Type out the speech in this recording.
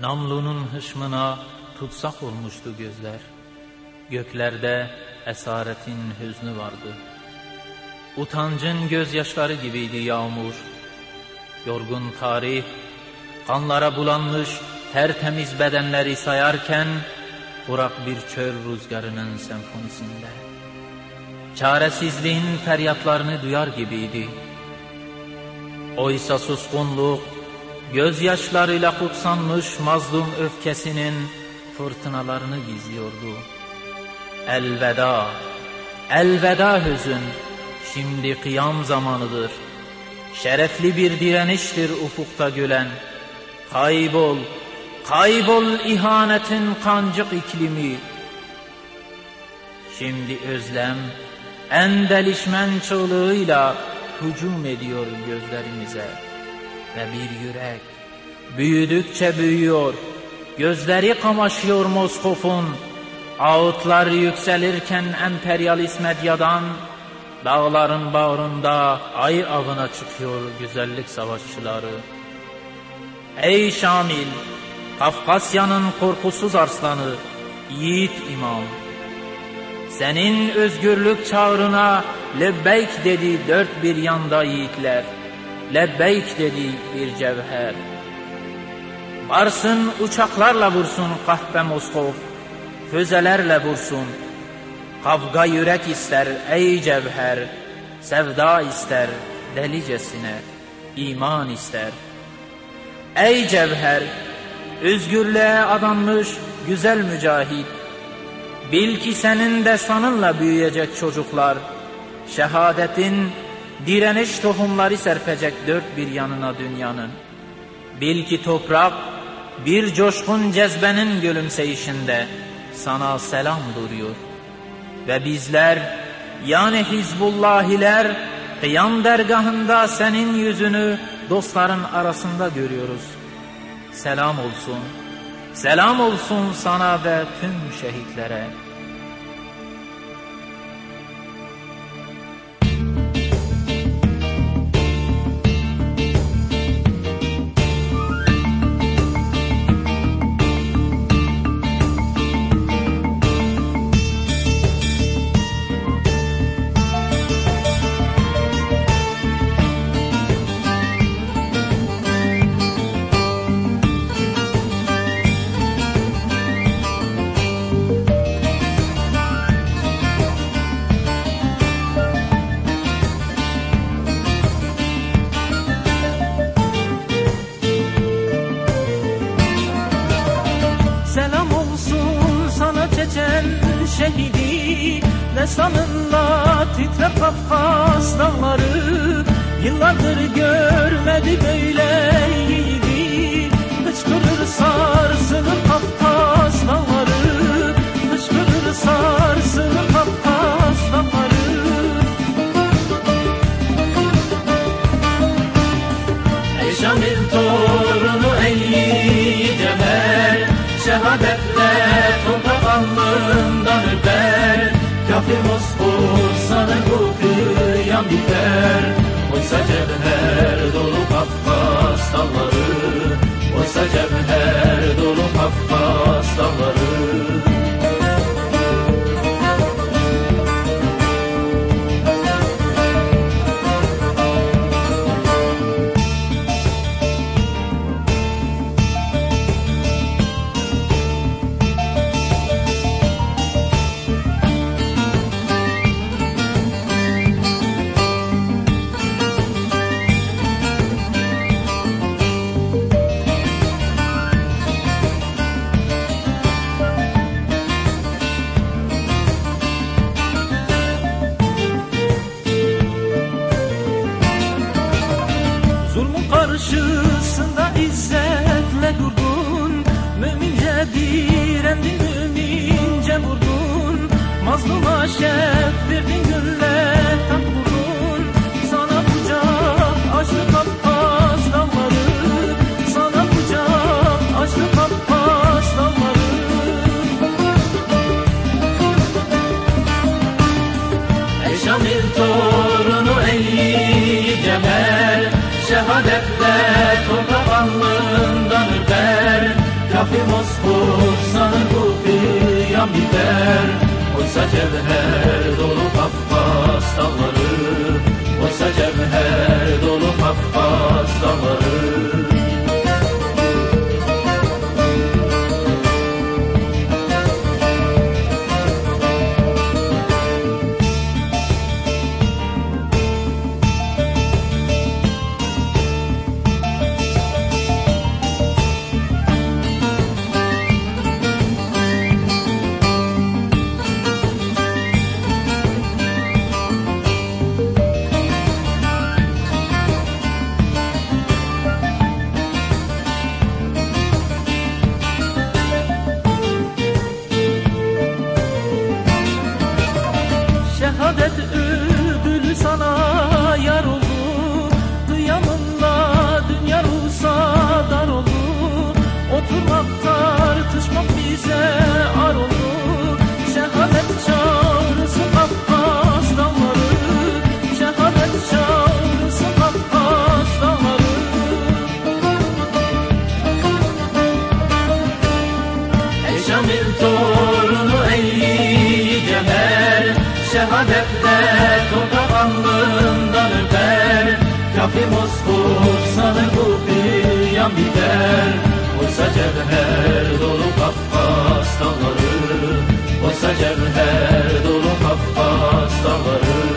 Namlunun hışmına tutsak olmuştu gözler. Göklerde esaretin hüznü vardı. Utancın gözyaşları gibiydi yağmur. Yorgun tarih, kanlara bulanmış tertemiz bedenleri sayarken, Burak bir çöl rüzgarının senfonisinde. Çaresizliğin feryatlarını duyar gibiydi. Oysa suskunluk, gözyaşlarıyla kutsanmış mazlum öfkesinin fırtınalarını gizliyordu. Elveda, elveda hüzün, şimdi kıyam zamanıdır. Şerefli bir direniştir ufukta gülen. Kaybol, kaybol ihanetin kancık iklimi. Şimdi özlem, en delişmen çığlığıyla hücum ediyor gözlerimize. Ve bir yürek büyüdükçe büyüyor, gözleri kamaşıyor Moskof'un, ağıtlar yükselirken emperyalist medyadan, dağların bağrında ay avına çıkıyor güzellik savaşçıları. Ey Şamil, Kafkasya'nın korkusuz arslanı, yiğit imam, senin özgürlük çağrına lebbeyk dedi dört bir yanda yiğitler. Lebbeyk dedi bir cevher. Varsın uçaklarla vursun kahpe Moskov, füzelerle vursun. Kavga yürek ister ey cevher, sevda ister delicesine, iman ister. Ey cevher, özgürlüğe adanmış güzel mücahit, Bil ki senin destanınla büyüyecek çocuklar, şehadetin direniş tohumları serpecek dört bir yanına dünyanın. Bil ki toprak bir coşkun cezbenin gülümseyişinde sana selam duruyor. Ve bizler yani Hizbullahiler kıyam dergahında senin yüzünü dostların arasında görüyoruz. Selam olsun. Selam olsun sana ve tüm şehitlere. Şehidi Destanınla titrer Kafkas dağları Yıllardır görmedi böyle yiğidi. Hıçkırır sarsılır Kafkas dağları Hıçkırır sarsılır Kafkas dağları. Ey Şamil torunu ey cemer Şehadetle Kafir Moskov sana bu kıyam biter. Oysa cevher dolu Kafkas dağları durdun Mümince direndin mümince vurdun. Mazluma şef verdin gülletten vurdun Kafi Moskov sanır bu kıyam biter. Oysa cevher dolu Kafkas dağları Oysa cevher dolu Kafkas Şehadet ödülü sana yar oldu. Kıyamınla dünya ruhsadar oldu. Oturmak tartışmak bize ar oldu. Şehadet çağrısı Kafkas dağları Şehadet çağrısı Kafkas dağları Ey Şamil Şehadetle toprak alnından öper Kafi Moskov sanır bu kıyam biter. Oysa cevher dolu Kafkas dağları Oysa cevher dolu Kafkas dağları